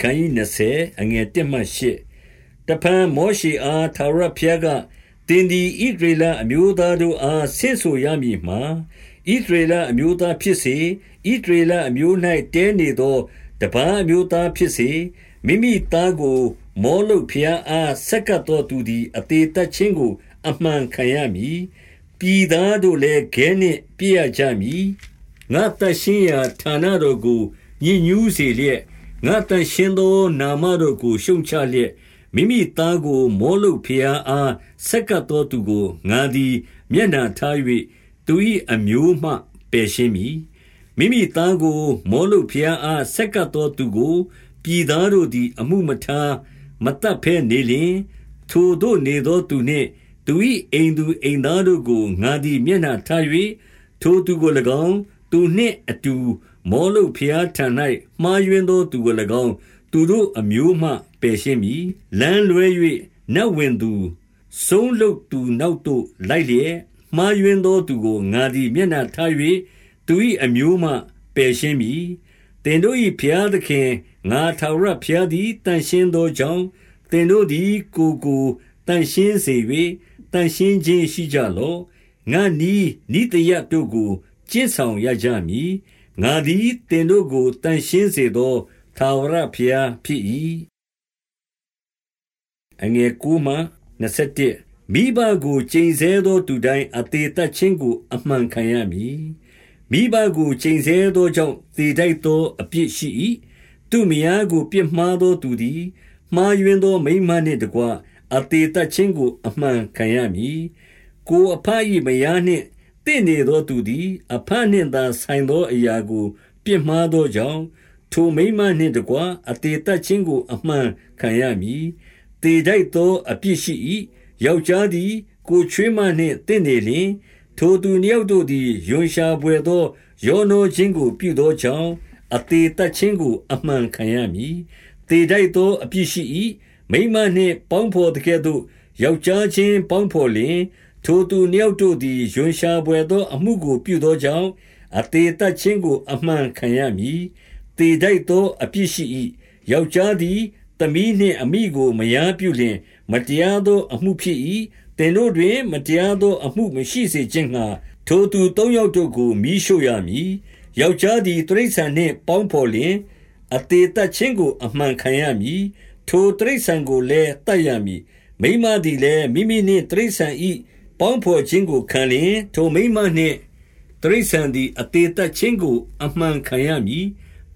ခန်းကြီး20အငယ်1မှ8တဖန်မောရှေအားသာရဖျားကတင်ဒီဣဒရေလအမျိုးသားတို့အားဆင့်ဆိုရမည်မှာဣဒရေလအမျိုးသားဖြစ်စေဣဒရေလအမျိုး၌တဲနေသောတပန်းအမျိုးသားဖြစ်စေမိမိသားကို မောလုဖျားအားဆက်ကပ်တော်သူသည်အသေးသက်ချင်းကို အမှန်ခံရမည်ပြည်သားတို့လည်းခဲနှင့်ပြည့်ရကြမည်ငါတရှင်းရာဌာနတော်ကိုညှဉ်းညူးစေလျက် ငါတန်ရှင်းသောနာမတော်ကို ရှုံချလျက်မိမိသားကို မောလုဖျားအားဆက်ကပ်တော်သူကိုငါသည် မျက်နှာထား၍သူ၏အမျိုးမှပယ်ရှင်းမည်မိမိသားကို မောလုဖျားအားဆက်ကပ်တော်သူကိုပြည်သားတို့သည် အမှုမထားမတတ်ဖဲနေလျင်ထိုတို့နေသောသူနှင့်သူ၏အိမ်သူအိမ်သားတို့ကိုငါသည်မျက်နှာထား၍ထိုသူကို၎င်းသူနှင့်အတူ မောလုဖျားထံ၌မှားယွင်းသောသူကို၎င်းသူတို့အမျိုးမှပယ်ရှင်းမည်လမ်းလွဲ၍နတ်ဝင်သူဆုံးလုသူနောက်သို့လိုက်လျက်မှားယွင်းသောသူကိုငါသည်မျက်နှာထား၍သူ၏အမျိုးမှပယ်ရှင်းမည်တင်တို့၏ဖျားသခင်ငါထာဝရဖျားသည်တန်ရှင်းသောကြောင့်တင်တို့သည်ကိုကိုတန်ရှင်းစေ၍တန်ရှင်းခြင်းရှိကြလော့ငါနီးနိတယတို့ကိုကျင့်ဆောင်ရကြမည် ငါသည်တင်တို့ကိုတန်ရှင်းစေသောထာဝရဘုရားဖြစ်၏အငယ်ကူမှ27မိဘကိုကျိန်ဆဲသောသူတိုင်းအသေးသက်ခြင်းကို အမှန်ခံရမည်မိဘကိုကျိန်ဆဲသောကြောင့်သေတိုက်သောအပြစ်ရှိ၏သူမယားကိုပြစ်မှားသောသူသည်မှားယွင်းသောမိမနှင့်တကွအသေးသက်ခြင်းကို အမှန်ခံရမည်ကိုအဖ၏မယားနှင့် တင့်နေသောသူသည် အဖနှင့်သာဆိုင်သောအရာကို ပြစ်မှားသောကြောင့်ထိုမိမနှင့်တကွအသေးသက်ခြင်းကို အမှန်ခံရမည်တေတိုက်သောအပြစ်ရှိ၏ယောက်ျားသည် ကိုချွေးမနှင့်တင့်နေလျင် ထိုသူနှစ်ယောက်တို့သည်ယွန်ရှာပွေသောယောနောခြင်းကို ပြုသောကြောင့်အသေးသက်ခြင်းကို အမှန်ခံရမည်တေတိုက်သောအပြစ်ရှိ၏မိမနှင့်ပေါင်းဖော်တကဲ့သို့ယောက်ျားချင်းပေါင်းဖော်လျင် ထိုသူနှစ်ယောက်တို့သည်ယွန်ရှာပွေသောအမှုကိုပြုသောကြောင့်အသေးသက်ခြင်းကို အမှန်ခံရမည်တေတိုက်သောအပြစ်ရှိ၏ယောက်ျားသည်သမီးနှင့်အမိကိုမယားပြုလျင် မတရားသောအမှုဖြစ်၏တင်တို့တွင် မတရားသောအမှုမရှိစေခြင်းငှာထိုသူသုံးယောက်တို့ကိုမိရှို့ရမည်ယောက်ျားသည်တရိษံနှင့်ပေါင်းဖော်လျင်အသေးသက်ခြင်းကို အမှန်ခံရမည်ထိုတရိษံကိုလည်းတတ်ရမည်မိမသည်လည်းမိမိနှင့်တရိษံဤ ပေါင်းဖော်ခြင်းကိုခံလျင်ထိုမိမနှင့်တရိษံသည်အသေးသက်ခြင်းကို အမှန်ခံရမည်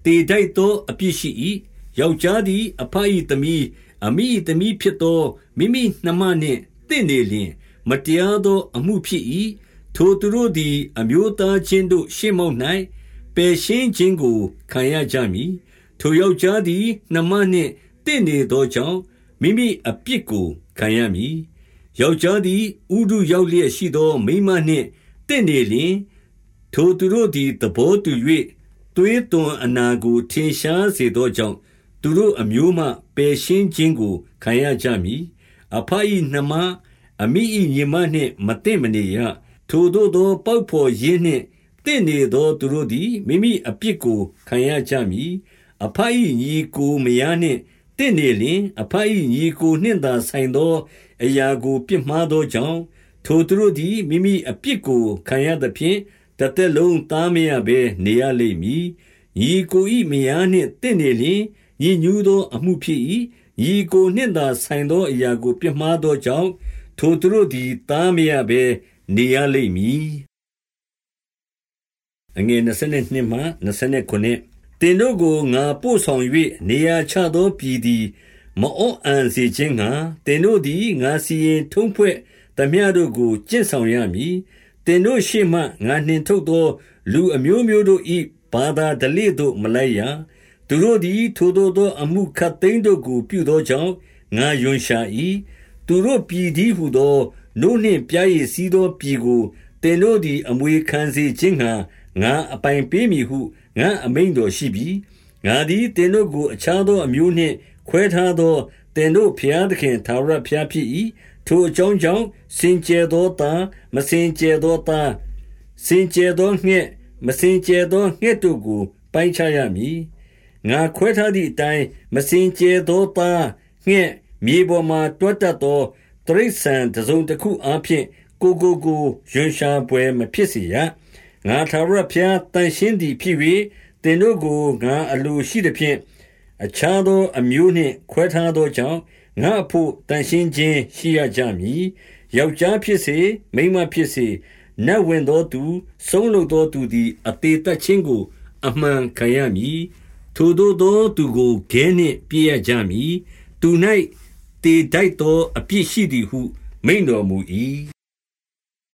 တေတိုက်သောအပြစ်ရှိ၏ယောက်ျားသည်အဖ၏သမီးအမိ၏သမီးဖြစ်သောမိမိနှမနှင့်တင့်နေလျင် မတရားသောအမှုဖြစ်၏ထိုသူတို့သည် အမျိုးသားချင်းတို့ ရှေ့မှောက်၌ပယ်ရှင်းခြင်းကိုခံရကြမည်ထိုယောက်ျားသည်နှမနှင့်တင့်နေသောကြောင့်မိမိအပြစ်ကိုခံရမည် ယောက်ျားသည်ဥဒုရောက်လျက်ရှိသော မိမနှင့်တင့်နေလျင် ထိုသူတို့သည် သဘောတူ၍သွေးသွန်အနာကို ထင်ရှားစေသောကြောင့် သူတို့အမျိုးမှ ပယ်ရှင်းခြင်းကို ခံရကြမည်အဖ၏နှမ အမိ၏ညီမနှင့်မတင့်မနေရ ထိုတို့သော ပေါက်ဖော်ရင်းနှင့်တင့်နေသော သူတို့သည် မိမိအပြစ်ကို ခံရကြမည်အဖ၏ညီကိုမယားနှင့် တင့်နေလျင်အဖ၏ညီကိုနှင့်သာဆိုင်သော အရာကိုပြစ်မှားသောကြောင့်ထိုသူတို့သည်မိမိအပြစ်ကိုခံရသဖြင့်တသက်လုံးသားမရဘဲနေရလိမ့်မည်ညီကို၏မယားနှင့်တင့်နေလျင်ညဉ်းညူးသောအမှုဖြစ်၏။ညီအစ်ကိုနှင့်သာဆိုင်သောအရာကိုပြစ်မှားသောကြောင့်၊ထိုသူတို့သည်သားမရဘဲနေရလိမ့်မည်။ သင်တို့ကိုငါပို့ဆောင်၍နေရာချသောပြည်သည် မအော့အန်စေခြင်းငှါ၊သင်တို့သည် ငါစီရင်ထုံးဖွဲ့သမျှတို့ကို ကျင့်ဆောင်ရမည်။သင်တို့ရှေ့မှ ငါနှင်ထုတ်သော လူအမျိုးမျိုးတို့၏ဘာသာဓလေ့သို့ မလိုက်ရ သူတို့သည် ထိုသို့သော အမှုခပ်သိမ်းတို့ကို ပြုသောကြောင့် ငါရွံရှာ၏သူတို့ပြည်တည်းဟူသော နို့နှင့်ပျားရည်စီးသောပြည်ကို သင်တို့သည် အမွေခံစေခြင်းငှါ ငါအပိုင်ပေးမည်ဟု ငါအမိန့်တော်ရှိပြီငါသည်သင်တို့ကိုအခြားသောအမျိုးနှင့်ခွဲထားသောသင်တို့ဘုရားသခင်ထာဝရဘုရားဖြစ်၏ထိုအကြောင်းကြောင့်စင်ကြယ်သောသားမစင်ကြယ်သောသားစင်ကြယ်သောငှက်မစင်ကြယ်သောငှက်တို့ကို ပိုင်းခြားရမည်ငါခွဲထားသည့်အတိုင်းမစင်ကြဲသောသားငှက်မြေပေါ်မှတွတ်တတ်သောတရိษံတစုံတစ်ခုအားဖြင့်ကိုကိုကိုရွှန်ရှာပွဲမဖြစ်စေရ ငါသာရဖျားတန်ရှင်းသည်ဖြစ်၍တင်တို့ကိုငါအလိုရှိသည်ဖြင့်အခြားသောအမျိုးနှင့်ခွဲထားသောကြောင့်ငါအဖို့တန်ရှင်းခြင်းရှိရကြမည်ယောက်ျားဖြစ်စေမိန်းမဖြစ်စေနတ်ဝင်သောသူဆုံးလုပ်သောသူသည်အသေးသက်ခြင်းကို အမှန်ခံရမည်ထိုသို့သောသူကိုခဲနှင့်ပြည့်ရကြမည်သူ၌တေတိုက်သောအပြစ်ရှိသည်ဟု မိန်တော်မူ၏